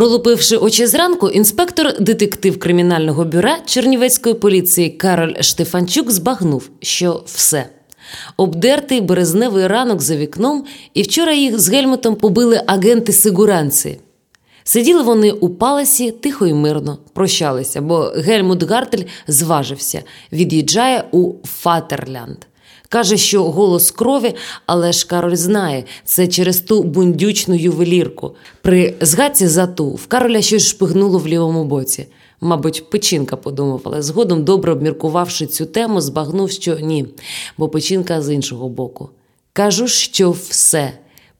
Пролупивши очі зранку, інспектор детектив кримінального бюра Чернівецької поліції Кароль Штефанчук збагнув, що все. Обдертий березневий ранок за вікном, і вчора їх з Гельмутом побили агенти Сигуранці. Сиділи вони у паласі тихо і мирно, прощалися, бо Гельмут Гартель зважився, від'їжджає у Фатерлянд. Каже, що голос крові, але ж Кароль знає, це через ту бундючну ювелірку. При згадці за ту в Кароля щось шпигнуло в лівому боці. Мабуть, печінка подумав, але згодом, добре обміркувавши цю тему, збагнув, що ні, бо печінка з іншого боку. Кажу, що все.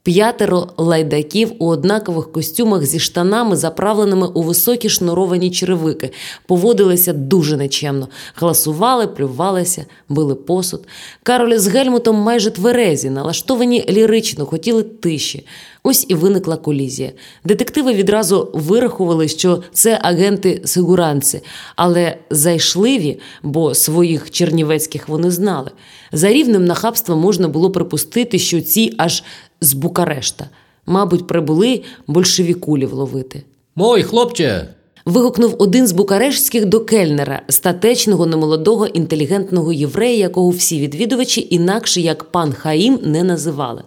П'ятеро лайдаків у однакових костюмах зі штанами, заправленими у високі шнуровані черевики, поводилися дуже нечемно, гласували, плювалися, били посуд. Кароль з Гельмутом майже тверезі, налаштовані лірично, хотіли тиші. Ось і виникла колізія. Детективи відразу вирахували, що це агенти сигуранці, але зайшливі, бо своїх чернівецьких вони знали. За рівнем нахабства можна було припустити, що ці аж з Букарешта, мабуть, прибули большевікулів ловити. Мой хлопче. Вигукнув один з букарештських до кельнера, статечного, немолодого, інтелігентного єврея, якого всі відвідувачі інакше як пан Хаїм не називали.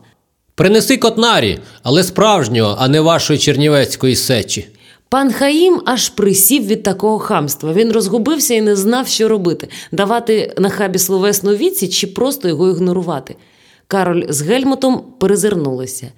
Принеси котнарі, але справжнього, а не вашої чернівецької сечі. Пан Хаїм аж присів від такого хамства. Він розгубився і не знав, що робити: давати на хабі словесну віці чи просто його ігнорувати. Кароль з Гельмутом перезирнулися.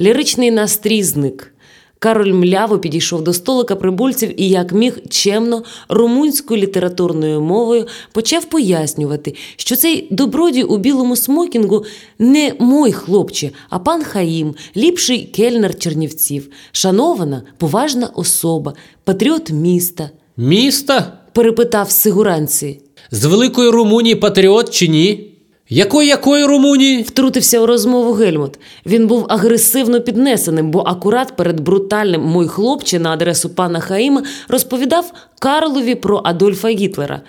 Ліричний настрій зник. Кароль мляво підійшов до столика прибульців і, як міг чемно, румунською літературною мовою почав пояснювати, що цей добродій у білому смокінгу не мой хлопче, а пан Хаїм, ліпший кельнер чернівців, шанована, поважна особа, патріот міста. Міста? перепитав Сигуранці. З Великої Румунії патріот чи ні? Якої якої Румунії? Втрутився у розмову Гельмут. Він був агресивно піднесеним, бо акурат перед брутальним мой хлопче на адресу пана Хаїма розповідав Карлові про Адольфа Гітлера.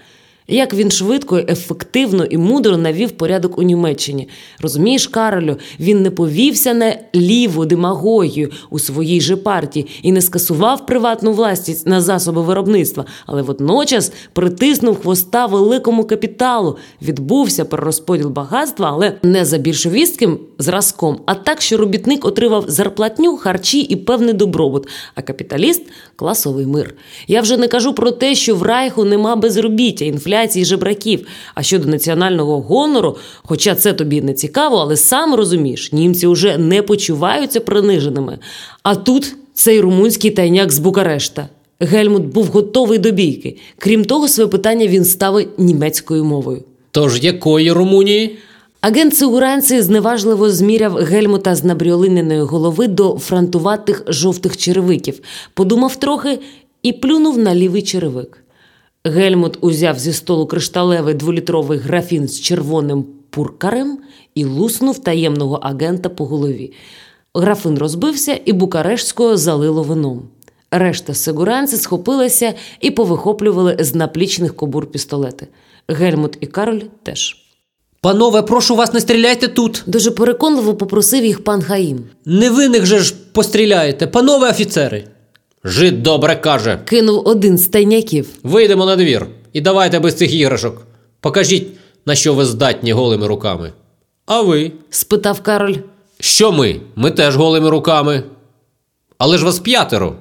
Як він швидко, ефективно і мудро навів порядок у Німеччині. Розумієш, Каролю, він не повівся на ліву демагогію у своїй же партії і не скасував приватну власність на засоби виробництва, але водночас притиснув хвоста великому капіталу, відбувся перерозподіл багатства, але не за більшовістським зразком, а так, що робітник отримав зарплатню, харчі і певний добробут, а капіталіст класовий мир. Я вже не кажу про те, що в Райху нема безробіття, інфляції жебраків. А щодо національного гонору, хоча це тобі не цікаво, але сам розумієш, німці вже не почуваються приниженими. А тут цей румунський тайняк з Букарешта. Гельмут був готовий до бійки. Крім того, своє питання він ставить німецькою мовою. Тож якої Румунії? Агент Сигуранці зневажливо зміряв гельмута з набріолиненої голови до фронтуватих жовтих черевиків, подумав трохи і плюнув на лівий черевик. Гельмут узяв зі столу кришталевий дволітровий графін з червоним пуркарем і луснув таємного агента по голові. Графин розбився, і Букарештського залило вином. Решта сигуранці схопилася і повихоплювали з наплічних кобур пістолети. Гельмут і Кароль теж. Панове, прошу вас, не стріляйте тут. Дуже переконливо попросив їх пан Хаїм. Невинних же ж постріляєте, панове офіцери. Жид добре каже. Кинув один з тайняків. Вийдемо на двір і давайте без цих іграшок. Покажіть, на що ви здатні голими руками. А ви? спитав Кароль. Що ми? Ми теж голими руками. Але ж вас п'ятеро.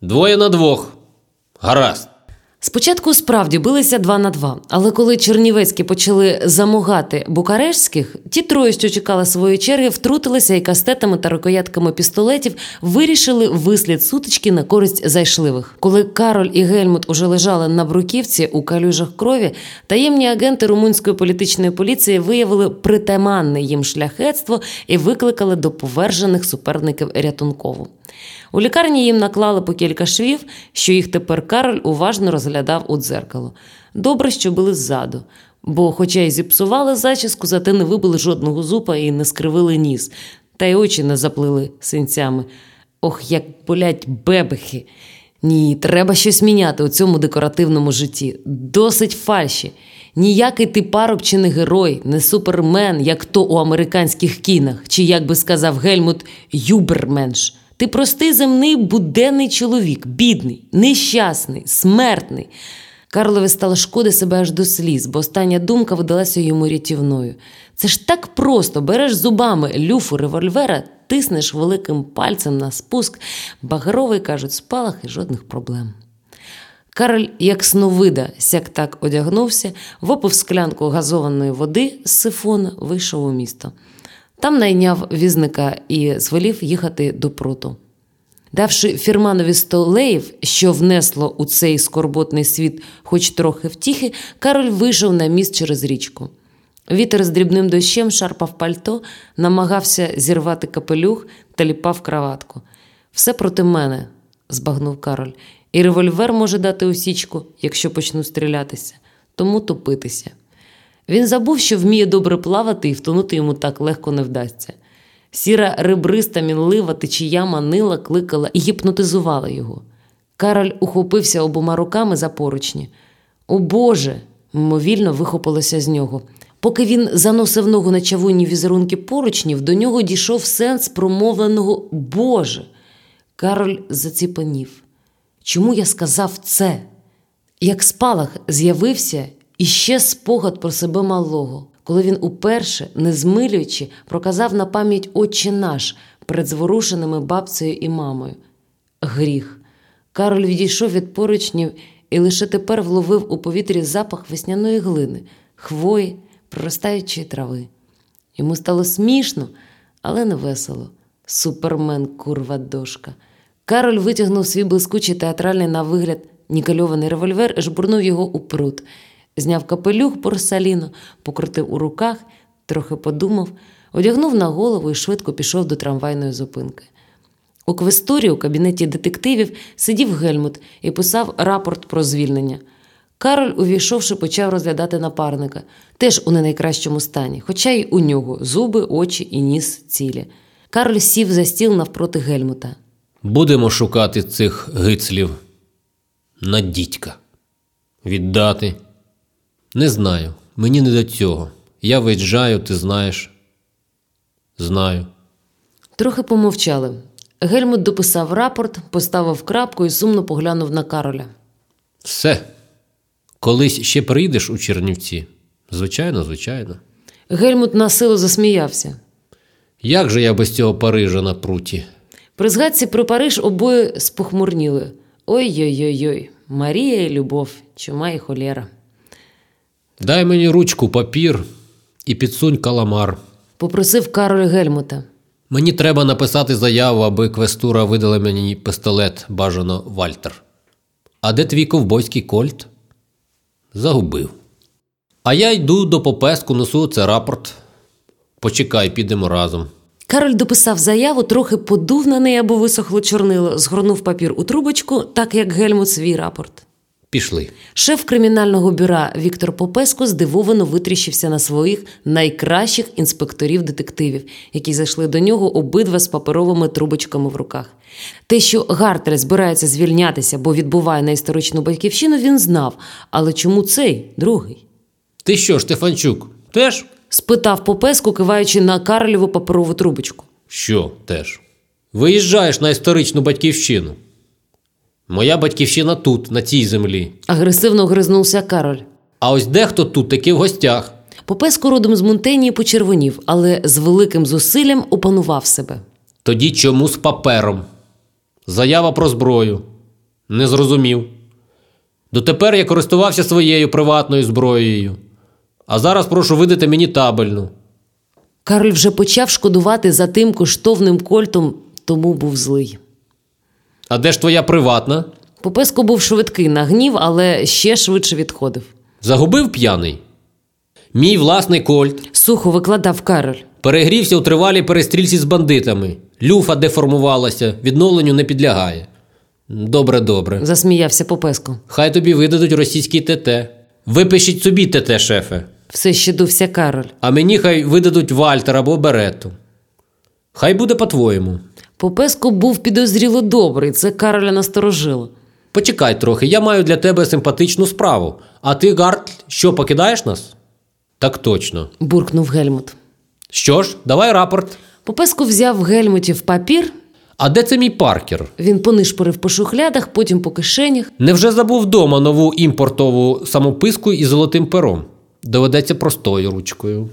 Двоє на двох. Гаразд. Спочатку справді билися два на два, але коли чернівецькі почали замугати букарештських, ті троє, що чекали своєї черги, втрутилися і кастетами та рукоятками пістолетів вирішили вислід сутички на користь зайшливих. Коли Кароль і Гельмут уже лежали на бруківці у калюжах крові, таємні агенти румунської політичної поліції виявили притаманне їм шляхетство і викликали до повержених суперників рятункову. У лікарні їм наклали по кілька швів, що їх тепер Кароль уважно розглядав у дзеркало. Добре, що були ззаду, бо, хоча й зіпсували зачіску, зате не вибили жодного зуба і не скривили ніс, та й очі не заплили синцями. Ох, як болять бебехи. Ні, треба щось міняти у цьому декоративному житті. Досить фальші. Ніякий ти паруб чи не герой, не супермен, як то у американських кінах, чи, як би сказав Гельмут, юберменш. Ти простий земний буденний чоловік, бідний, нещасний, смертний. Карлові стало шкоди себе аж до сліз, бо остання думка видалася йому рятівною. Це ж так просто береш зубами люфу револьвера, тиснеш великим пальцем на спуск, багровий, кажуть, спалах і жодних проблем. Кароль, як сновида, сяк так одягнувся, випив склянку газованої води з сифона, вийшов у місто. Там найняв візника і звелів їхати до пруту. Давши фірманові столеїв, що внесло у цей скорботний світ хоч трохи втіхи, Кароль вийшов на міст через річку. Вітер з дрібним дощем шарпав пальто, намагався зірвати капелюх та ліпав краватку. Все проти мене, збагнув Кароль, і револьвер може дати осічку, якщо почну стрілятися, тому топитися. Він забув, що вміє добре плавати і втонути йому так легко не вдасться. Сіра ребриста, мінлива течія манила, кликала і гіпнотизувала його. Кароль ухопився обома руками за поручні. О Боже! мимовільно вихопилося з нього. Поки він заносив ногу на чавунні візерунки поручнів, до нього дійшов сенс промовленого Боже. Кароль заціпанів. Чому я сказав це? Як спалах з'явився іще спогад про себе малого, коли він уперше, не змилюючи, проказав на пам'ять Отче наш перед зворушеними бабцею і мамою. Гріх. Кароль відійшов від поручнів і лише тепер вловив у повітрі запах весняної глини, хвої, проростаючої трави. Йому стало смішно, але не весело. Супермен, курва дошка. Кароль витягнув свій блискучий театральний на вигляд нікельований револьвер і жбурнув його у пруд. Зняв капелюх борсаліно, покрутив у руках, трохи подумав, одягнув на голову і швидко пішов до трамвайної зупинки. У квесторі у кабінеті детективів сидів Гельмут і писав рапорт про звільнення. Кароль, увійшовши, почав розглядати напарника, теж у не найкращому стані, хоча й у нього зуби, очі і ніс цілі. Кароль сів за стіл навпроти Гельмута. Будемо шукати цих гицлів на дідька. Віддати. Не знаю. Мені не до цього. Я виїжджаю, ти знаєш. Знаю. Трохи помовчали. Гельмут дописав рапорт, поставив крапку і сумно поглянув на Кароля. Все. Колись ще приїдеш у Чернівці? Звичайно, звичайно. Гельмут на силу засміявся. Як же я без цього Парижа на пруті? При згадці про Париж обоє спохмурніли. Ой-ой-ой, Марія і любов, чума і холєра. Дай мені ручку, папір і підсунь каламар. Попросив Кароль Гельмута. Мені треба написати заяву, аби квестура видала мені пістолет, бажано Вальтер. А де твій ковбойський кольт? Загубив. А я йду до попеску, несу це рапорт. Почекай, підемо разом. Кароль дописав заяву, трохи подув на неї, або висохло чорнило, згорнув папір у трубочку, так як Гельмут свій рапорт. Пішли. Шеф кримінального бюра Віктор Попеско здивовано витріщився на своїх найкращих інспекторів-детективів, які зайшли до нього обидва з паперовими трубочками в руках. Те, що Гартер збирається звільнятися, бо відбуває на історичну батьківщину, він знав. Але чому цей другий? Ти що, Штефанчук? Теж? спитав Попеску, киваючи на Карльову паперову трубочку. Що теж? Виїжджаєш на історичну батьківщину. Моя батьківщина тут, на цій землі. Агресивно гризнувся Кароль. А ось дехто тут таки в гостях. Попеско родом з Монтенії почервонів, але з великим зусиллям опанував себе. Тоді чому з папером? Заява про зброю. Не зрозумів. Дотепер я користувався своєю приватною зброєю. А зараз прошу видати мені табельну. Кароль вже почав шкодувати за тим коштовним кольтом, тому був злий. А де ж твоя приватна? Попеско був швидкий на гнів, але ще швидше відходив. Загубив п'яний? Мій власний кольт Сухо викладав Кароль. перегрівся у тривалій перестрільці з бандитами. Люфа деформувалася, відновленню не підлягає. Добре, добре. Засміявся Попеско. Хай тобі видадуть російський ТТ. Випишіть собі ТТ, шефе. Все ще дувся Кароль. А мені хай видадуть Вальтер або Берету. Хай буде по-твоєму. Попеско був підозріло добрий, це Кароля насторожило. Почекай трохи, я маю для тебе симпатичну справу. А ти, Гарт, що, покидаєш нас? Так точно. буркнув Гельмут. Що ж, давай рапорт. Попеско взяв в Гельмутів папір А де це мій паркер? Він понишпорив по шухлядах, потім по кишенях. Невже забув вдома нову імпортову самописку із золотим пером? Доведеться простою ручкою.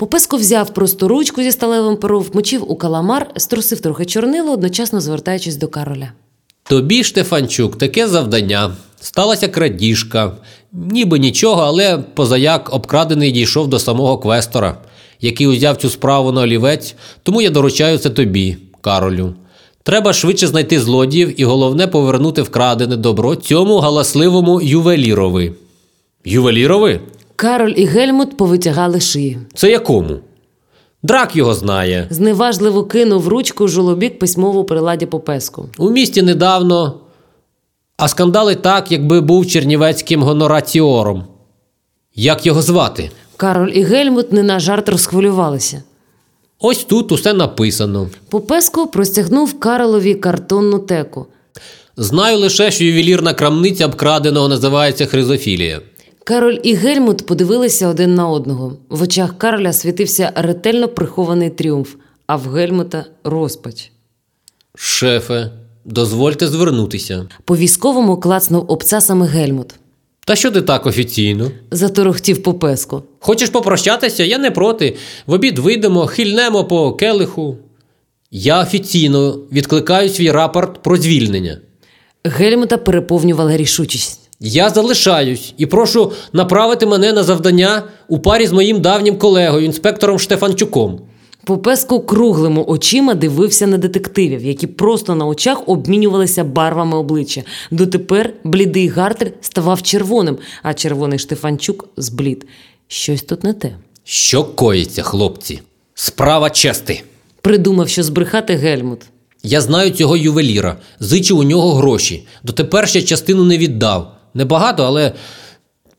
Попеско взяв просто ручку зі сталевим пером, вмочив у каламар, струсив трохи чорнило, одночасно звертаючись до Кароля. Тобі, Штефанчук, таке завдання. Сталася крадіжка. Ніби нічого, але позаяк обкрадений дійшов до самого квестора, який узяв цю справу на олівець, тому я доручаю це тобі, Каролю. Треба швидше знайти злодіїв і головне повернути вкрадене добро цьому галасливому ювелірови. Ювелірови? Кароль і Гельмут повитягали шиї. Це якому? Драк його знає. Зневажливо кинув ручку жолобік письмову приладі Попеску. У місті недавно, а скандали так, якби був чернівецьким гонораціором. Як його звати? Кароль і Гельмут не на жарт розхвилювалися. Ось тут усе написано. Попеско простягнув Каролові картонну теку. Знаю лише, що ювелірна крамниця обкраденого називається Хризофілія. Кароль і Гельмут подивилися один на одного. В очах Кароля світився ретельно прихований тріумф, а в Гельмута розпач. Шефе, дозвольте звернутися. По військовому клацнув обцасами Гельмут. Та що ти так офіційно? Заторохтів Попеско. Хочеш попрощатися? Я не проти. В обід вийдемо, хильнемо по келиху. Я офіційно відкликаю свій рапорт про звільнення. Гельмута переповнювала рішучість. Я залишаюсь і прошу направити мене на завдання у парі з моїм давнім колегою, інспектором Штефанчуком. Попеско круглими очима дивився на детективів, які просто на очах обмінювалися барвами обличчя. Дотепер блідий Гартель ставав червоним, а червоний Штефанчук зблід. Щось тут не те. Що коїться, хлопці? Справа чести. Придумав, що збрехати Гельмут. Я знаю цього ювеліра, зичив у нього гроші. Дотепер ще частину не віддав. Небагато, але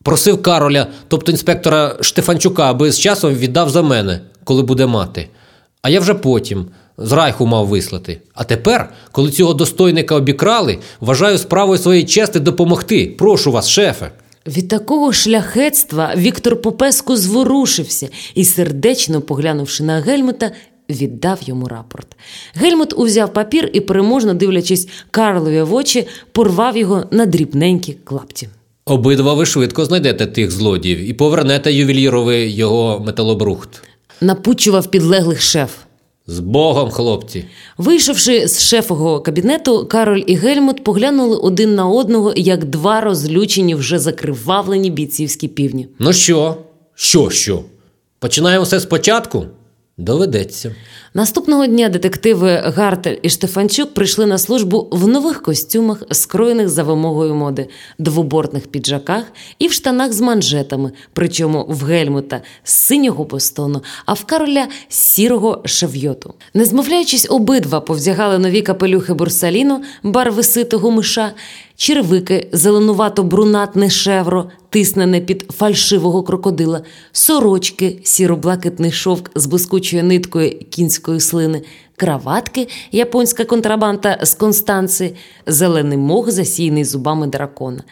просив Кароля, тобто інспектора Штефанчука, аби з часом віддав за мене, коли буде мати. А я вже потім з райху мав вислати. А тепер, коли цього достойника обікрали, вважаю справою своєї чести допомогти. Прошу вас, шефе. Від такого шляхетства Віктор Попеску зворушився і, сердечно поглянувши на Гельмута, віддав йому рапорт. Гельмут узяв папір і, переможно дивлячись Карлові в очі, порвав його на дрібненькі клапті. Обидва ви швидко знайдете тих злодіїв і повернете ювелірові його металобрухт. Напучував підлеглих шеф. З Богом, хлопці! Вийшовши з шефового кабінету, Кароль і Гельмут поглянули один на одного, як два розлючені, вже закривавлені бійцівські півні. Ну що? Що, що? Починаємо все спочатку? Доведеться. Наступного дня детективи Гартель і Штефанчук прийшли на службу в нових костюмах, скроєних за вимогою моди, двобортних піджаках і в штанах з манжетами, причому в Гельмута з синього бостону, а в Кароля сірого шевйоту. Не змовляючись, обидва повдягали нові капелюхи бурсаліну, барви ситого миша, червики, зеленувато-брунатне шевро, тиснене під фальшивого крокодила, сорочки, сіро-блакитний шовк з блискучою ниткою кінської слини, краватки, японська контрабанта з Констанції, зелений мох, засіяний зубами дракона.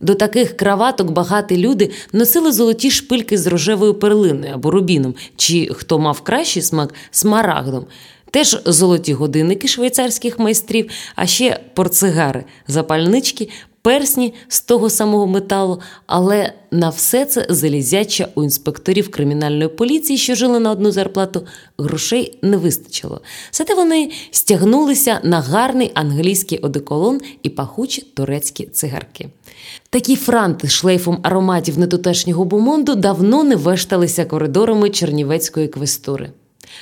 До таких краваток багаті люди носили золоті шпильки з рожевою перлиною або рубіном, чи хто мав кращий смак смарагдом. Теж золоті годинники швейцарських майстрів, а ще портсигари, запальнички, персні з того самого металу, але на все це залізяча у інспекторів кримінальної поліції, що жили на одну зарплату, грошей не вистачило. Зате вони стягнулися на гарний англійський одеколон і пахучі турецькі цигарки. Такі франти з шлейфом ароматів нетутешнього бумонду давно не вешталися коридорами чернівецької квестури.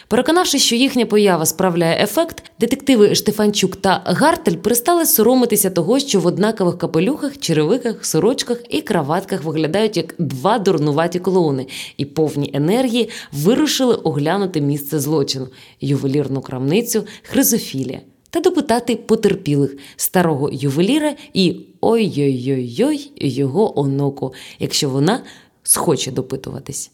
Переконавшись, що їхня поява справляє ефект, детективи Штефанчук та Гартель перестали соромитися того, що в однакових капелюхах, черевиках, сорочках і краватках виглядають як два дурнуваті клоуни, і повні енергії вирушили оглянути місце злочину ювелірну крамницю Хризофілія та допитати потерпілих старого ювеліра і ой-ой-ой його онуку, якщо вона схоче допитуватись.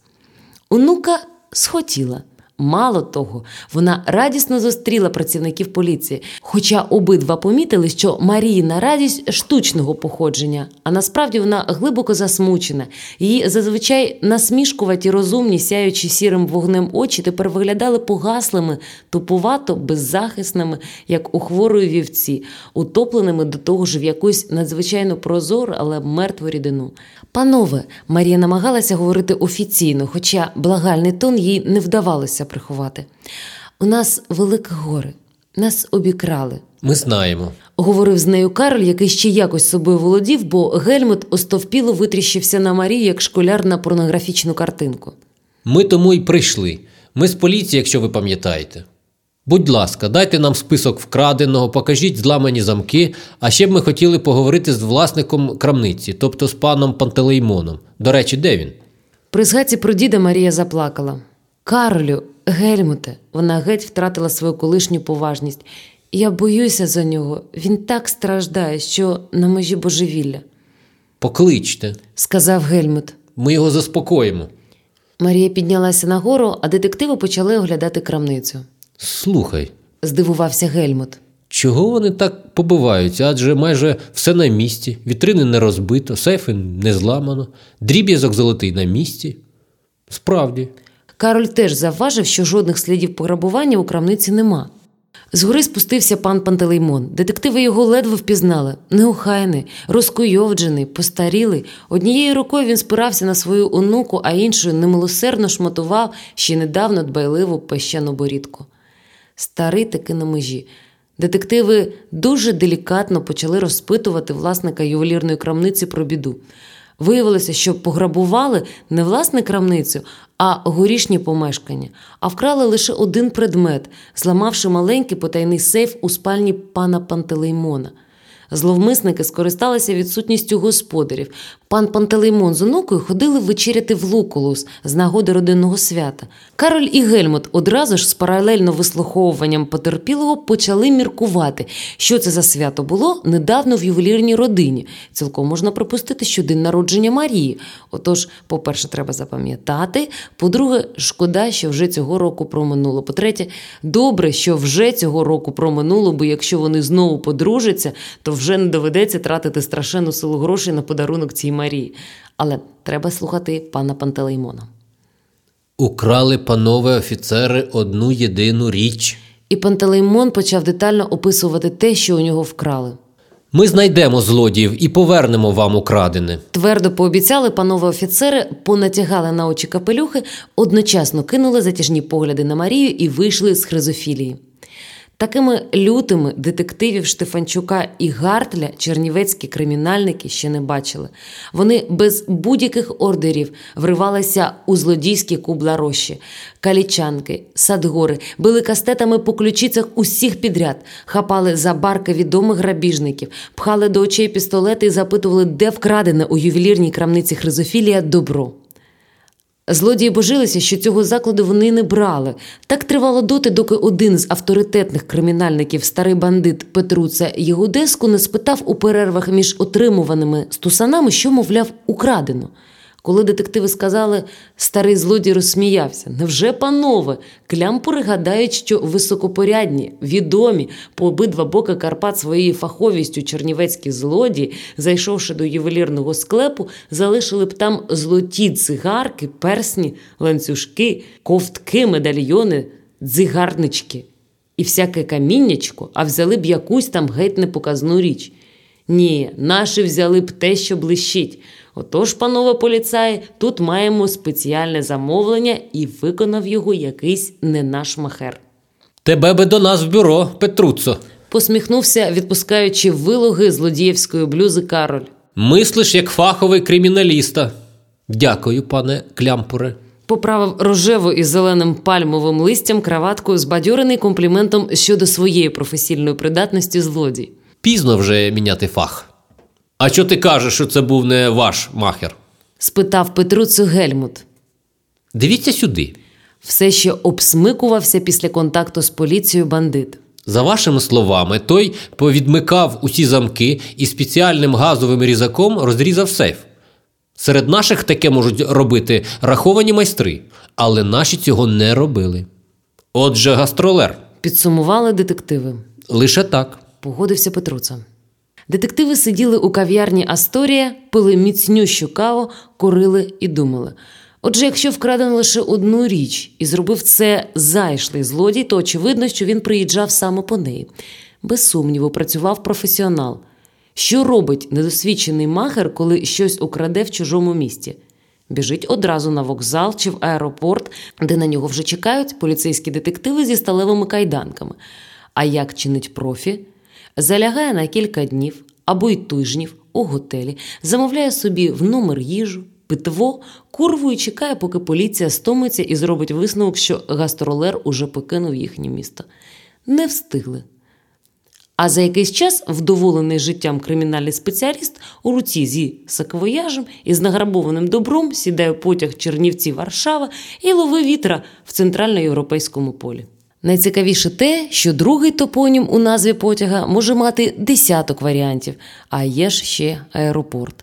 Онука схотіла. Мало того, вона радісно зустріла працівників поліції, хоча обидва помітили, що Маріїна радість штучного походження, а насправді вона глибоко засмучена. Її зазвичай насмішкуваті, розумні, сяючи сірим вогнем очі, тепер виглядали погаслими, тупувато, беззахисними, як у хворої вівці, утопленими до того ж в якусь надзвичайно прозору, але мертву рідину. Панове, Марія намагалася говорити офіційно, хоча благальний тон їй не вдавалося приховати. У нас велике горе, нас обікрали. Ми знаємо. Говорив з нею Кароль, який ще якось собою володів, бо Гельмут остовпіло витріщився на Марію як школяр на порнографічну картинку. Ми тому й прийшли. Ми з поліції, якщо ви пам'ятаєте. Будь ласка, дайте нам список вкраденого, покажіть зламані замки, а ще б ми хотіли поговорити з власником крамниці, тобто з паном Пантелеймоном. До речі, де він? При згадці про діда Марія заплакала. Каролю, Гельмуте, вона геть втратила свою колишню поважність. Я боюся за нього. Він так страждає, що на межі божевілля, Покличте, сказав Гельмут. ми його заспокоїмо. Марія піднялася нагору, а детективи почали оглядати крамницю. Слухай, Здивувався Гельмут. чого вони так побиваються? Адже майже все на місці, вітрини не розбито, сейфи не зламано, дріб'язок золотий на місці. Справді, Кароль теж завважив, що жодних слідів пограбування у крамниці нема. Згори спустився пан Пантелеймон. Детективи його ледве впізнали. Неохайний, розкуйовджений, постарілий. Однією рукою він спирався на свою онуку, а іншою немилосердно шматував ще недавно дбайливу пещену борідку. Старий таки на межі. Детективи дуже делікатно почали розпитувати власника ювелірної крамниці про біду. Виявилося, що пограбували не власне крамницю, а горішні помешкання, а вкрали лише один предмет, зламавши маленький потайний сейф у спальні пана Пантелеймона. Зловмисники скористалися відсутністю господарів. Пан Пантелеймон з онукою ходили вечеряти в Лукулус з нагоди родинного свята. Кароль і Гельмут одразу ж з паралельно вислуховуванням потерпілого почали міркувати, що це за свято було недавно в ювелірній родині. Цілком можна припустити, що день народження Марії. Отож, по-перше, треба запам'ятати. По-друге, шкода, що вже цього року проминуло. По-третє, добре, що вже цього року проминуло, бо якщо вони знову подружаться, то вже не доведеться тратити страшенну силу грошей на подарунок цій Марії. Але треба слухати пана Пантелеймона. украли панове офіцери одну єдину річ. І Пантелеймон почав детально описувати те, що у нього вкрали. Ми знайдемо злодіїв і повернемо вам украдене. Твердо пообіцяли панове офіцери, понатягали на очі капелюхи, одночасно кинули затяжні погляди на Марію і вийшли з хризофілії. Такими лютими детективів Штефанчука і Гартля чернівецькі кримінальники ще не бачили. Вони без будь-яких ордерів вривалися у злодійські кубларощі, калічанки, садгори, били кастетами по ключицях усіх підряд, хапали за барки відомих грабіжників, пхали до очей пістолети і запитували, де вкрадене у ювелірній крамниці Хризофілія добро. Злодії божилися, що цього закладу вони не брали. Так тривало доти, доки один з авторитетних кримінальників, старий бандит Петруца Єгудеску, не спитав у перервах між отримуваними стусанами, що, мовляв, украдено. Коли детективи сказали, старий злодій розсміявся. Невже, панове, клямпури гадають, що високопорядні, відомі по обидва боки Карпат своєю фаховістю чернівецькі злодії, зайшовши до ювелірного склепу, залишили б там золоті цигарки, персні, ланцюжки, ковтки, медальйони, дзигарнички і всяке каміннячко, а взяли б якусь там геть непоказну річ. Ні, наші взяли б те, що блищить. Отож, панове поліцаї, тут маємо спеціальне замовлення і виконав його якийсь не наш махер. Тебе би до нас в бюро, Петруцо. Посміхнувся, відпускаючи вилоги злодіївської блюзи Кароль. Мислиш як фаховий криміналіста. Дякую, пане Клямпуре. Поправив рожеву із зеленим пальмовим листям краватку, збадьорений компліментом щодо своєї професійної придатності злодій. Пізно вже міняти фах. А що ти кажеш, що це був не ваш махер? Спитав Петруцу Гельмут. Дивіться сюди. Все ще обсмикувався після контакту з поліцією бандит. За вашими словами, той повідмикав усі замки і спеціальним газовим різаком розрізав сейф. Серед наших таке можуть робити раховані майстри, але наші цього не робили. Отже, гастролер. Підсумували детективи. Лише так. Погодився Петруца. Детективи сиділи у кав'ярні Асторія, пили міцнющу каву, курили і думали. Отже, якщо вкрадено лише одну річ і зробив це зайшлий злодій, то очевидно, що він приїжджав саме по неї. Без сумніву, працював професіонал. Що робить недосвідчений махер, коли щось украде в чужому місті? Біжить одразу на вокзал чи в аеропорт, де на нього вже чекають поліцейські детективи зі сталевими кайданками. А як чинить профі? Залягає на кілька днів або й тижнів у готелі, замовляє собі в номер їжу, питво, курву і чекає, поки поліція стомиться і зробить висновок, що гастролер уже покинув їхнє місто. Не встигли. А за якийсь час вдоволений життям кримінальний спеціаліст у руці зі саквояжем і з награбованим добром сідає потяг Чернівці Варшава і лови вітра в центральноєвропейському полі. Найцікавіше те, що другий топонім у назві потяга може мати десяток варіантів, а є ж ще аеропорт.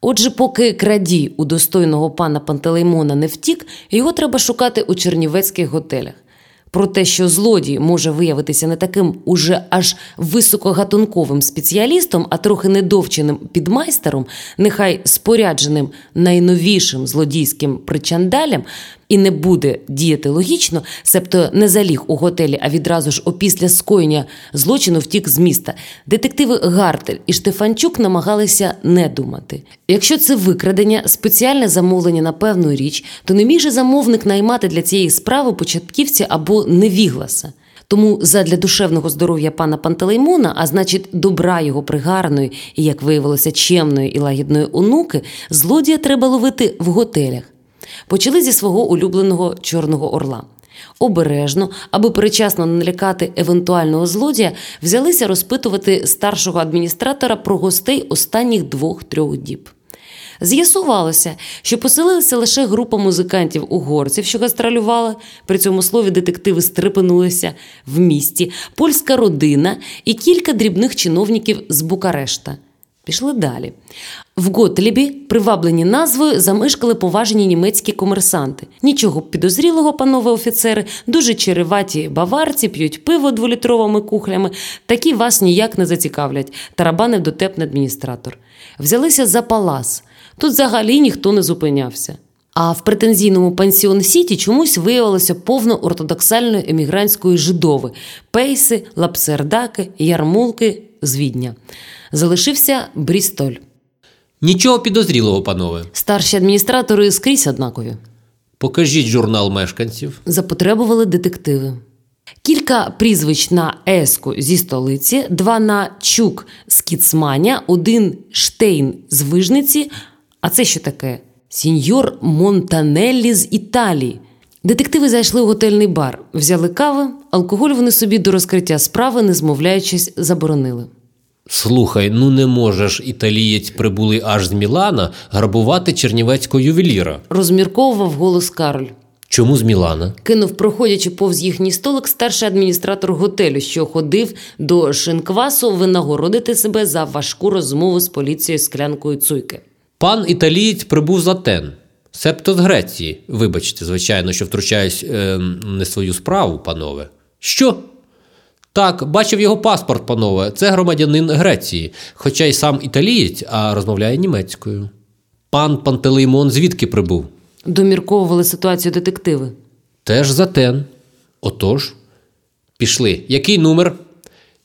Отже, поки крадій у достойного пана Пантелеймона не втік, його треба шукати у чернівецьких готелях. Про те, що злодій може виявитися не таким уже аж високогатунковим спеціалістом, а трохи недовченим підмайстером, нехай спорядженим найновішим злодійським причандалям, і не буде діяти логічно, себто не заліг у готелі, а відразу ж опісля скоєння злочину втік з міста. Детективи Гартель і Штефанчук намагалися не думати. Якщо це викрадення, спеціальне замовлення на певну річ, то не міг же замовник наймати для цієї справи початківця або невігласа. Тому задля душевного здоров'я пана Пантелеймона, а значить, добра його пригарної і, як виявилося, чемної і лагідної онуки, злодія треба ловити в готелях. Почали зі свого улюбленого Чорного Орла. Обережно, аби перечасно не налякати евентуального злодія, взялися розпитувати старшого адміністратора про гостей останніх двох-трьох діб. З'ясувалося, що поселилася лише група музикантів-угорців, що гастролювали. При цьому слові детективи стрепенулися в місті, польська родина і кілька дрібних чиновників з Букарешта. Пішли далі. В Готлібі, приваблені назвою, замишкали поважні німецькі комерсанти. Нічого підозрілого, панове офіцери, дуже череваті баварці, п'ють пиво дволітровими кухлями. Такі вас ніяк не зацікавлять, тарабанив дотепний адміністратор. Взялися за палас. Тут взагалі ніхто не зупинявся. А в претензійному пансіон Сіті чомусь виявилося повно ортодоксальної емігрантської жидови пейси, лапсердаки, ярмулки з Відня. Залишився Брістоль. Нічого підозрілого, панове. Старші адміністратори скрізь однакові. Покажіть журнал мешканців. Запотребували детективи. Кілька прізвищ на Еску зі столиці, два на Чук з Кіцманя, один Штейн з Вижниці. А це що таке? Сіньор Монтанеллі з Італії. Детективи зайшли у готельний бар, взяли кави, алкоголь вони собі до розкриття справи, не змовляючись, заборонили. Слухай, ну не можеш італієць прибулий аж з Мілана грабувати чернівецького ювеліра. Розмірковував голос Кароль. Чому з Мілана? Кинув, проходячи повз їхній столик, старший адміністратор готелю, що ходив до шинквасу винагородити себе за важку розмову з поліцією склянкою цуйки. Пан італієць прибув з Атен, себто з Греції. Вибачте, звичайно, що втручаюсь е, не свою справу, панове. Що? Так, бачив його паспорт, панове. Це громадянин Греції, хоча й сам італієць, а розмовляє німецькою. Пан Пантелеймон звідки прибув? Домірковували ситуацію детективи. Теж з Атен. Отож, пішли. Який номер?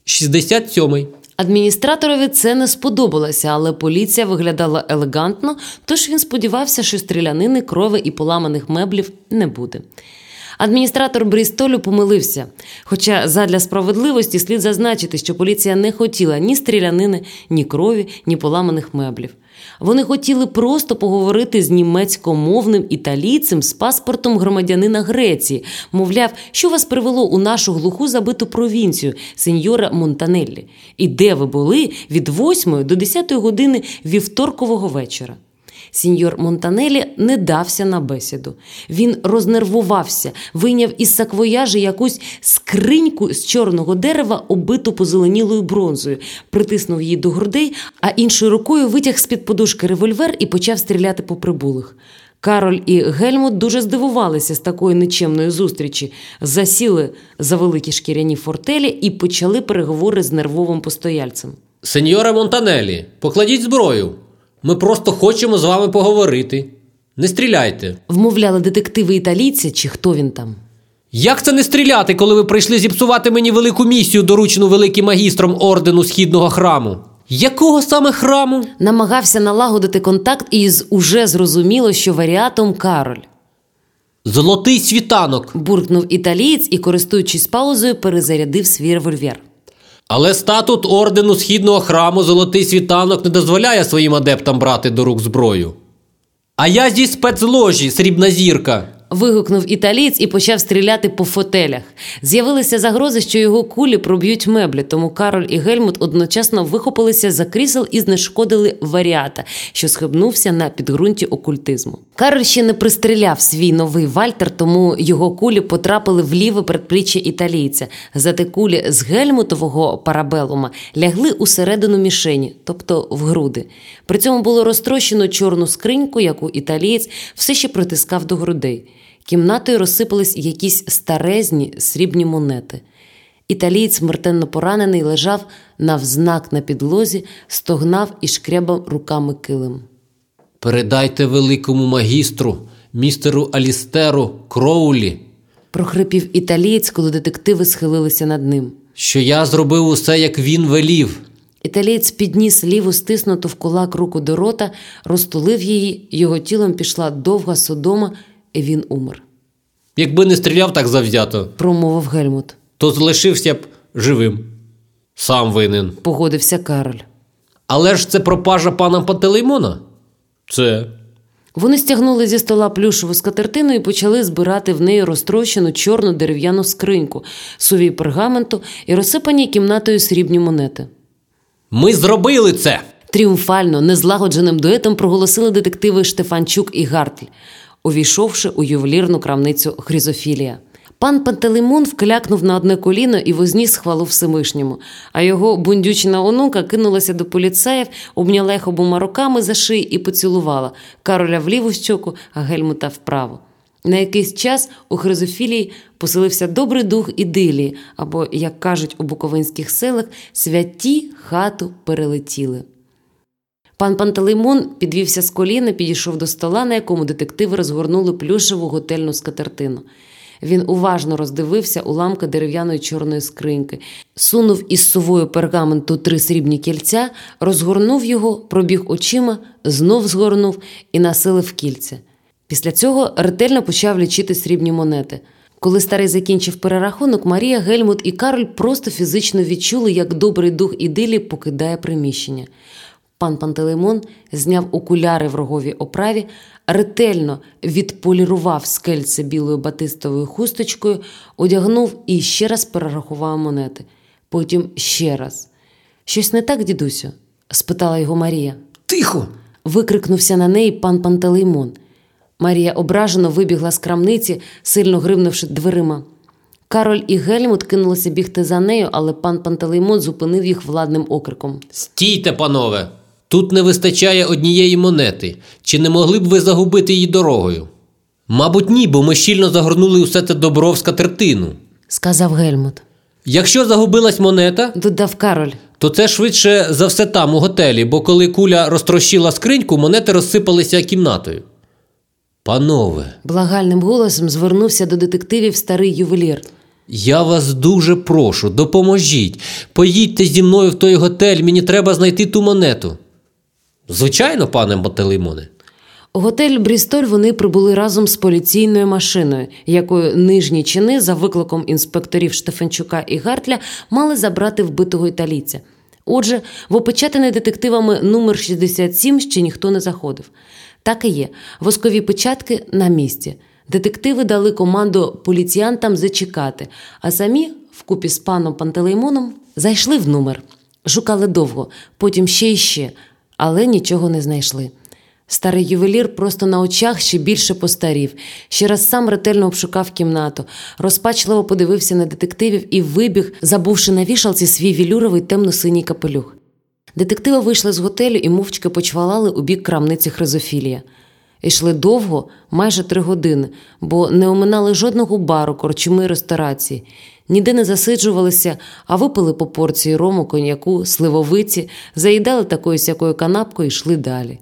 67-й. Адміністраторові це не сподобалося, але поліція виглядала елегантно, тож він сподівався, що стрілянини, крови і поламаних меблів не буде. Адміністратор Брістолю помилився. Хоча задля справедливості слід зазначити, що поліція не хотіла ні стрілянини, ні крові, ні поламаних меблів. Вони хотіли просто поговорити з німецькомовним італійцем з паспортом громадянина Греції. Мовляв, що вас привело у нашу глуху забиту провінцію, сеньора Монтанеллі, і де ви були від 8 до 10 години вівторкового вечора. Сіньор Монтанелі не дався на бесіду. Він рознервувався, вийняв із саквояжа якусь скриньку з чорного дерева, оббиту позеленілою бронзою, притиснув її до грудей, а іншою рукою витяг з-під подушки револьвер і почав стріляти по прибулих. Кароль і Гельмут дуже здивувалися з такої нечемної зустрічі, засіли за великі шкіряні фортелі і почали переговори з нервовим постояльцем. Сеньоре Монтанелі, покладіть зброю. Ми просто хочемо з вами поговорити. Не стріляйте. Вмовляли детективи італійця, чи хто він там. Як це не стріляти, коли ви прийшли зіпсувати мені велику місію, доручену великим магістром ордену східного храму? Якого саме храму? Намагався налагодити контакт із уже зрозуміло, що варіатом Кароль. Золотий світанок. Буркнув італієць і, користуючись паузою, перезарядив свій револьвер. Але статут ордену східного храму Золотий світанок не дозволяє своїм адептам брати до рук зброю. А я зі спецложі, срібна зірка. Вигукнув італієць і почав стріляти по фотелях. З'явилися загрози, що його кулі проб'ють меблі, тому Кароль і Гельмут одночасно вихопилися за крісел і знешкодили варіата, що схибнувся на підґрунті окультизму. Кароль ще не пристріляв свій новий вальтер, тому його кулі потрапили в ліве передпліччя італійця. Зате кулі з гельмутового парабелума лягли усередину мішені, тобто в груди. При цьому було розтрощено чорну скриньку, яку італієць все ще притискав до грудей. Кімнатою розсипались якісь старезні срібні монети. Італієць, смертельно поранений, лежав навзнак на підлозі, стогнав і шкрябав руками килим. Передайте великому магістру, містеру Алістеру Кроулі, Прохрипів італієць, коли детективи схилилися над ним. що я зробив усе, як він велів. Італієць підніс ліву стиснуту в кулак руку до рота, розтулив її, його тілом пішла довга содома, він умер. Якби не стріляв так завзято, Промовив Гельмут. то залишився б живим. Сам винен. Погодився Кароль. Але ж це пропажа пана Пантелеймона? Це. Вони стягнули зі стола плюшеву скатертину і почали збирати в неї розтрощену чорну дерев'яну скриньку, сувій пергаменту і розсипані кімнатою срібні монети. Ми зробили це! Тріумфально, незлагодженим дуетом проголосили детективи Штефанчук і Гартль, увійшовши у ювелірну крамницю Хризофілія. Пан Пантелеймон вклякнув на одне коліно і возніс хвалу Всевишньому, а його бундючна онука кинулася до поліцаїв, обняла їх обома руками за шиї і поцілувала Кароля в ліву щоку, а Гельмута вправо. На якийсь час у Хризофілії поселився добрий дух ідилії, або, як кажуть у буковинських селах, святі хату перелетіли. Пан Пантелеймон підвівся з коліна, підійшов до стола, на якому детективи розгорнули плюшеву готельну скатертину. Він уважно роздивився уламки дерев'яної чорної скриньки, сунув із сувою пергаменту три срібні кільця, розгорнув його, пробіг очима, знов згорнув і насилив кільця. Після цього ретельно почав лічити срібні монети. Коли старий закінчив перерахунок, Марія, Гельмут і Кароль просто фізично відчули, як добрий дух ідилі покидає приміщення. Пан Пантелеймон зняв окуляри в роговій оправі, ретельно відполірував скельце білою батистовою хусточкою, одягнув і ще раз перерахував монети. Потім ще раз. Щось не так, дідусю? спитала його Марія. Тихо! Викрикнувся на неї пан Пантелеймон. Марія ображено вибігла з крамниці, сильно гривнувши дверима. Кароль і Гельмут кинулися бігти за нею, але пан Пантелеймон зупинив їх владним окриком. Стійте, панове! Тут не вистачає однієї монети. Чи не могли б ви загубити її дорогою? Мабуть, ні, бо ми щільно загорнули усе це добро в скатертину. Сказав Гельмут. Якщо загубилась монета, Додав Кароль. то це швидше за все там, у готелі, бо коли куля розтрощила скриньку, монети розсипалися кімнатою. Панове, Благальним голосом звернувся до детективів старий ювелір. я вас дуже прошу, допоможіть. Поїдьте зі мною в той готель, мені треба знайти ту монету. Звичайно, пане Мотелеймоне. У готель Брістоль вони прибули разом з поліційною машиною, якою нижні чини за викликом інспекторів Штефанчука і Гартля мали забрати вбитого італійця. Отже, в опечатаний детективами номер 67 ще ніхто не заходив. Так і є. Воскові печатки на місці. Детективи дали команду поліціянтам зачекати, а самі, вкупі з паном Пантелеймоном, зайшли в номер. Шукали довго, потім ще й ще, але нічого не знайшли. Старий ювелір просто на очах ще більше постарів. Ще раз сам ретельно обшукав кімнату, розпачливо подивився на детективів і вибіг, забувши на вішалці свій вілюровий темно-синій капелюх. Детективи вийшли з готелю і мовчки почвалали у бік крамниці Хризофілія. Йшли довго, майже три години, бо не оминали жодного бару, корчми ресторації. Ніде не засиджувалися, а випили по порції рому, коньяку, сливовиці, заїдали такою сякою канапкою і йшли далі.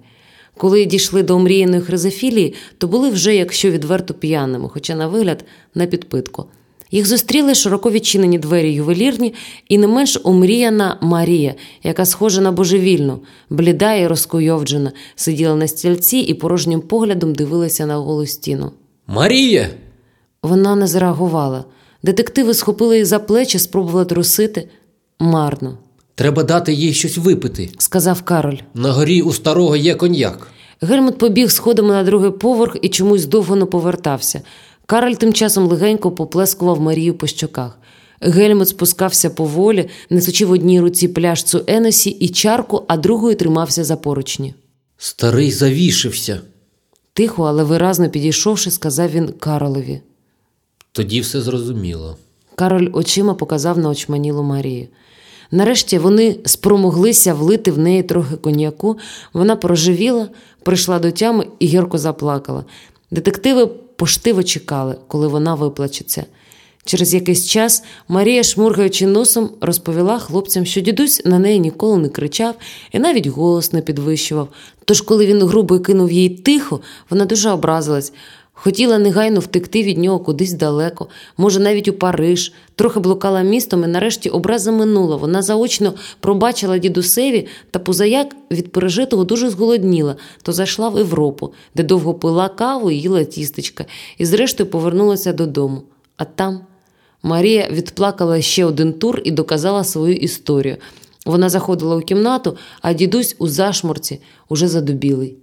Коли дійшли до омріяної хризофілії, то були вже, якщо відверто п'яними, хоча на вигляд на підпитку. Їх зустріли широко відчинені двері ювелірні і не менш омріяна Марія, яка схожа на божевільну, бліда і розкуйовджена, сиділа на стільці і порожнім поглядом дивилася на голу стіну. Марія! Вона не зреагувала. Детективи схопили її за плечі, спробували трусити. Марно, Треба дати їй щось випити. сказав Кароль. На горі у старого є коньяк. Гельмут побіг сходами на другий поверх і чомусь довго не повертався. Кароль тим часом легенько поплескував Марію по щоках. Гельмут спускався поволі, несучи в одній руці пляшцю Енесі і чарку, а другою тримався за поручні. Старий завішився. Тихо, але виразно підійшовши, сказав він Каролові. Тоді все зрозуміло. Кароль очима показав на очманілу Марію. Нарешті вони спромоглися влити в неї трохи коньяку. Вона проживіла, прийшла до тями і гірко заплакала. Детективи поштиво чекали, коли вона виплачеться. Через якийсь час Марія, шмургаючи носом, розповіла хлопцям, що дідусь на неї ніколи не кричав і навіть голос не підвищував. Тож, коли він грубо кинув їй тихо, вона дуже образилась. Хотіла негайно втекти від нього кудись далеко, може, навіть у Париж, трохи блукала містом, і нарешті образа минула. Вона заочно пробачила дідусеві та позаяк від пережитого дуже зголодніла, то зайшла в Європу, де довго пила каву і їла тістечка, і зрештою повернулася додому. А там Марія відплакала ще один тур і доказала свою історію. Вона заходила у кімнату, а дідусь у зашморці уже задубілий.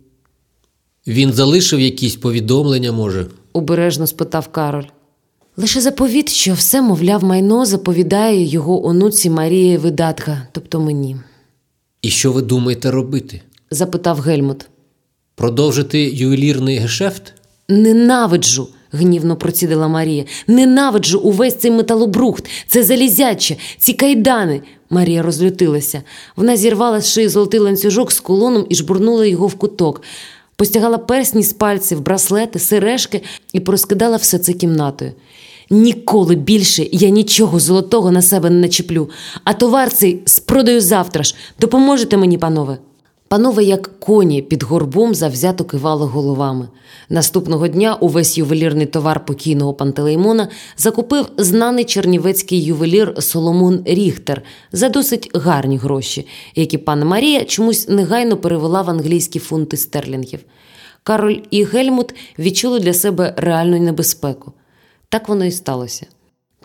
Він залишив якісь повідомлення, може. обережно спитав Кароль. Лише заповіт, що все, мовляв, майно заповідає його онуці Марії Видатка, тобто мені, І що ви думаєте робити? запитав Гельмут. Продовжити ювелірний гешефт? Ненавиджу, гнівно процідила Марія. Ненавиджу увесь цей металобрухт, це залізяче, ці кайдани. Марія розлютилася. Вона зірвала з шиї золотий ланцюжок з колоном і жбурнула його в куток. Постягала персні з пальців, браслети, сережки і проскидала все це кімнатою. Ніколи більше я нічого золотого на себе не начеплю, а товар цей спродаю завтра ж. Допоможете мені, панове. Панове, як коні під горбом завзято кивали головами. Наступного дня увесь ювелірний товар покійного Пантелеймона закупив знаний чернівецький ювелір Соломон Ріхтер за досить гарні гроші, які пана Марія чомусь негайно перевела в англійські фунти стерлінгів. Кароль і Гельмут відчули для себе реальну небезпеку. Так воно і сталося.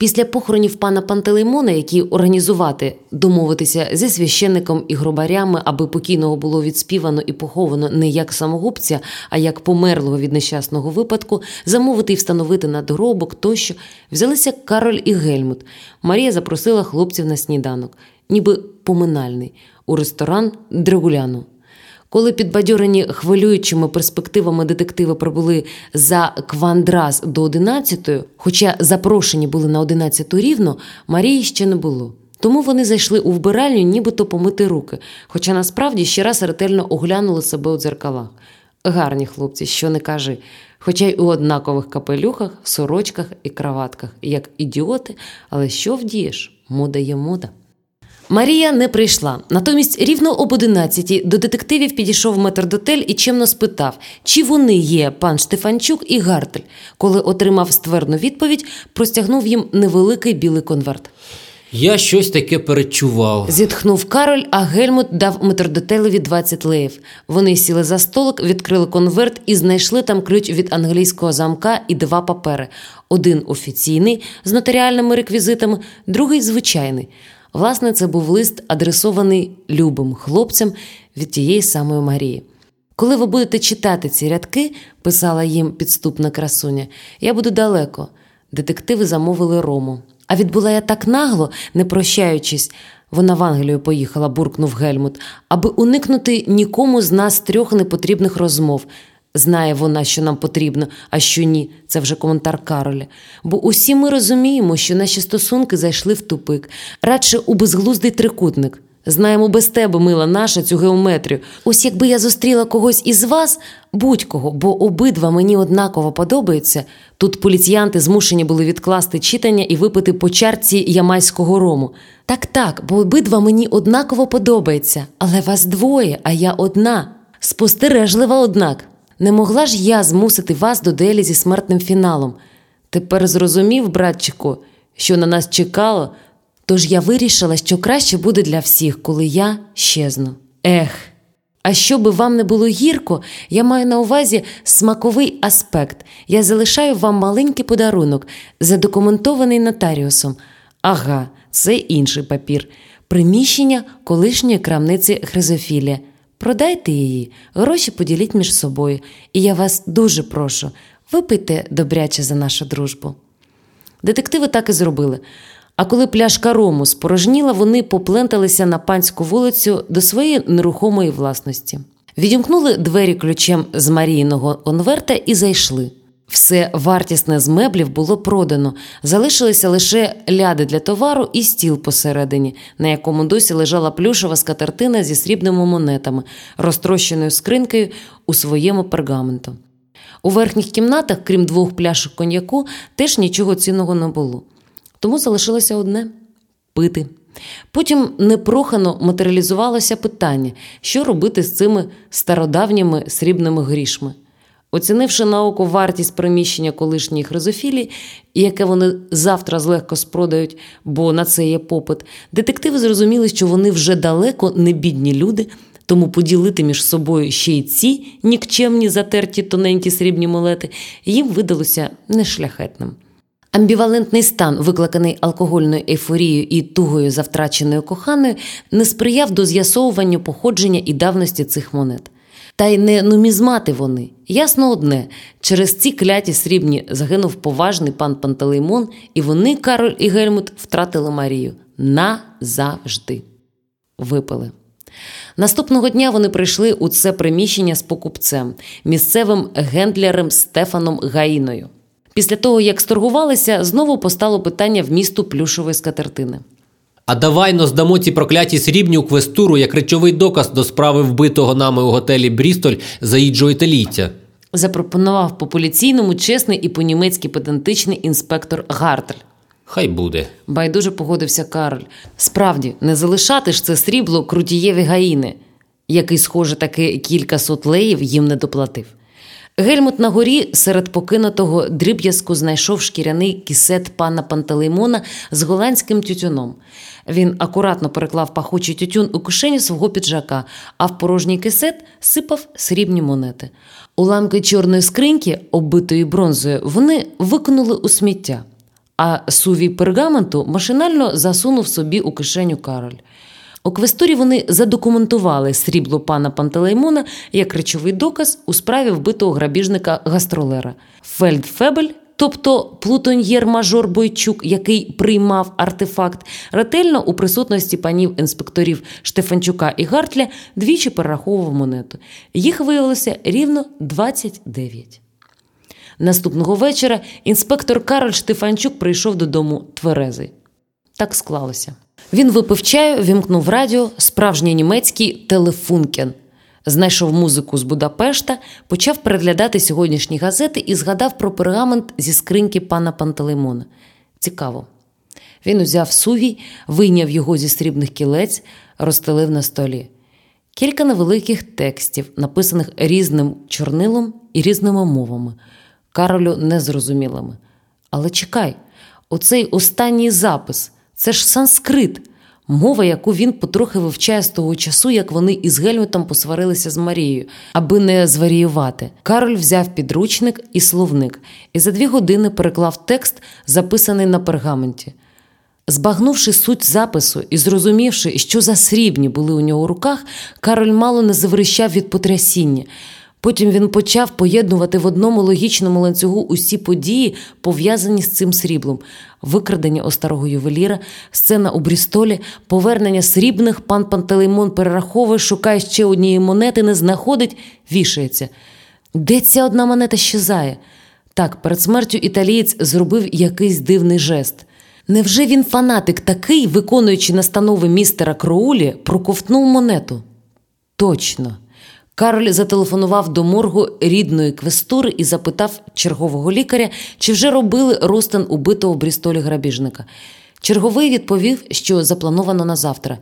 Після похоронів пана Пантелеймона, які організувати, домовитися зі священником і гробарями, аби покійного було відспівано і поховано не як самогубця, а як померлого від нещасного випадку, замовити і встановити надгробок тощо, взялися Кароль і Гельмут. Марія запросила хлопців на сніданок, ніби поминальний, у ресторан Драгуляну. Коли підбадьорені хвилюючими перспективами детективи прибули за квандраз до 11-ї, хоча запрошені були на 11-ту рівно, Марії ще не було. Тому вони зайшли у вбиральню, нібито помити руки, хоча насправді ще раз ретельно оглянули себе у дзеркалах. Гарні хлопці, що не кажи, хоча й у однакових капелюхах, сорочках і краватках, як ідіоти, але що вдієш? Мода є мода. Марія не прийшла. Натомість рівно об 11 до детективів підійшов метрдотель і чемно спитав, чи вони є пан Штефанчук і Гартель. Коли отримав ствердну відповідь, простягнув їм невеликий білий конверт. Я щось таке перечував. Зітхнув Кароль, а Гельмут дав метрдотелеві 20 леїв. Вони сіли за столик, відкрили конверт і знайшли там ключ від англійського замка і два папери: один офіційний з нотаріальними реквізитами, другий звичайний. Власне, це був лист, адресований любим хлопцям від тієї самої Марії. Коли ви будете читати ці рядки, писала їм підступна красуня, я буду далеко. Детективи замовили рому. А відбула я так нагло, не прощаючись. Вона в Англію поїхала, буркнув Гельмут, аби уникнути нікому з нас трьох непотрібних розмов. Знає вона, що нам потрібно, а що ні, це вже коментар Кароля. Бо усі ми розуміємо, що наші стосунки зайшли в тупик, радше у безглуздий трикутник. Знаємо без тебе, мила наша, цю геометрію. Ось якби я зустріла когось із вас, будь-кого, бо обидва мені однаково подобаються. Тут поліціянти змушені були відкласти читання і випити по чарці ямайського рому. Так, так, бо обидва мені однаково подобається, але вас двоє, а я одна. Спостережлива, однак. Не могла ж я змусити вас до делі зі смертним фіналом. Тепер зрозумів, братчику, що на нас чекало, тож я вирішила, що краще буде для всіх, коли я щезну. Ех. А щоби вам не було гірко, я маю на увазі смаковий аспект. Я залишаю вам маленький подарунок, задокументований нотаріусом. Ага, це інший папір. Приміщення колишньої крамниці Хризофілія. Продайте її, гроші поділіть між собою, і я вас дуже прошу, випийте добряче за нашу дружбу. Детективи так і зробили. А коли пляшка рому спорожніла, вони попленталися на панську вулицю до своєї нерухомої власності. Відімкнули двері ключем з Маріїного конверта і зайшли. Все вартісне з меблів було продано, залишилися лише ляди для товару і стіл посередині, на якому досі лежала плюшева скатертина зі срібними монетами, розтрощеною скринкою у своєму пергаменту. У верхніх кімнатах, крім двох пляшок коньяку, теж нічого цінного не було. Тому залишилося одне пити. Потім непрохано матеріалізувалося питання, що робити з цими стародавніми срібними грішми. Оцінивши на око вартість приміщення колишньої хризофілії, яке вони завтра злегко спродають, бо на це є попит, детективи зрозуміли, що вони вже далеко не бідні люди, тому поділити між собою ще й ці нікчемні затерті тоненькі срібні молети їм видалося нешляхетним. Амбівалентний стан, викликаний алкогольною ейфорією і тугою за втраченою коханою, не сприяв до з'ясовування походження і давності цих монет. Та й не нумізмати вони. Ясно одне, через ці кляті срібні загинув поважний пан Пантелеймон, і вони, Кароль і Гельмут, втратили Марію назавжди. Випили. Наступного дня вони прийшли у це приміщення з покупцем, місцевим гендлярем Стефаном Гаїною. Після того, як сторгувалися, знову постало питання вмісту плюшової скатертини. А давай но здамо ці прокляті срібні у квестуру як речовий доказ до справи вбитого нами у готелі Брістоль заїджого італійця. Запропонував по поліційному чесний і по-німецьки педантичний інспектор Гартель. Хай буде. Байдуже погодився Кароль. Справді, не залишати ж це срібло крутієві гаїни, який, схоже, таки кілька сот леїв їм не доплатив. Гельмут на горі серед покинутого дріб'язку знайшов шкіряний кісет пана Пантелеймона з голландським тютюном. Він акуратно переклав пахучий тютюн у кишені свого піджака, а в порожній кисет сипав срібні монети. Уламки чорної скриньки, оббитої бронзою, вони викинули у сміття, а сувій пергаменту машинально засунув собі у кишеню Кароль. У квестурі вони задокументували срібло пана Пантелеймона як речовий доказ у справі вбитого грабіжника гастролера. Фельдфебель, тобто плутоньєр мажор Бойчук, який приймав артефакт, ретельно у присутності панів інспекторів Штефанчука і Гартля двічі перераховував монету. Їх виявилося рівно 29. Наступного вечора інспектор Кароль Штефанчук прийшов додому тверезий. Так склалося. Він випив чаю, вімкнув радіо, справжній німецький телефункен. Знайшов музику з Будапешта, почав переглядати сьогоднішні газети і згадав про пергамент зі скриньки пана Пантелеймона. Цікаво. Він узяв сувій, вийняв його зі срібних кілець, розстелив на столі. Кілька невеликих текстів, написаних різним чорнилом і різними мовами, Каролю незрозумілими. Але чекай, оцей останній запис. Це ж санскрит, мова, яку він потрохи вивчає з того часу, як вони із Гельмутом посварилися з Марією, аби не зваріювати. Кароль взяв підручник і словник і за дві години переклав текст, записаний на пергаменті. Збагнувши суть запису і зрозумівши, що за срібні були у нього в руках, Кароль мало не заверещав від потрясіння. Потім він почав поєднувати в одному логічному ланцюгу усі події, пов'язані з цим сріблом: викрадення у старого ювеліра, сцена у Брістолі, повернення срібних, пан Пантелеймон перераховує, шукає ще однієї монети, не знаходить, вішається. Де ця одна монета щезає? Так, перед смертю італієць зробив якийсь дивний жест. Невже він фанатик такий, виконуючи настанови містера Кроулі, проковтнув монету? Точно. Кароль зателефонував до моргу рідної квестури і запитав чергового лікаря, чи вже робили розтин убитого в Брістолі грабіжника. Черговий відповів, що заплановано на завтра.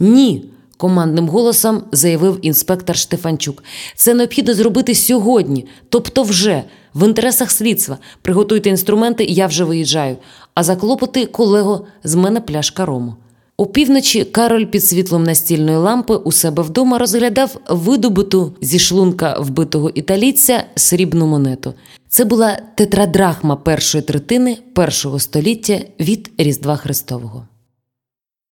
Ні, командним голосом заявив інспектор Штефанчук. Це необхідно зробити сьогодні, тобто вже, в інтересах слідства. Приготуйте інструменти, я вже виїжджаю. А за клопоти, колего, з мене пляшка рому. Опівночі Кароль під світлом настільної лампи у себе вдома розглядав видобуту зі шлунка вбитого італійця срібну монету. Це була тетрадрахма першої третини першого століття від Різдва Христового.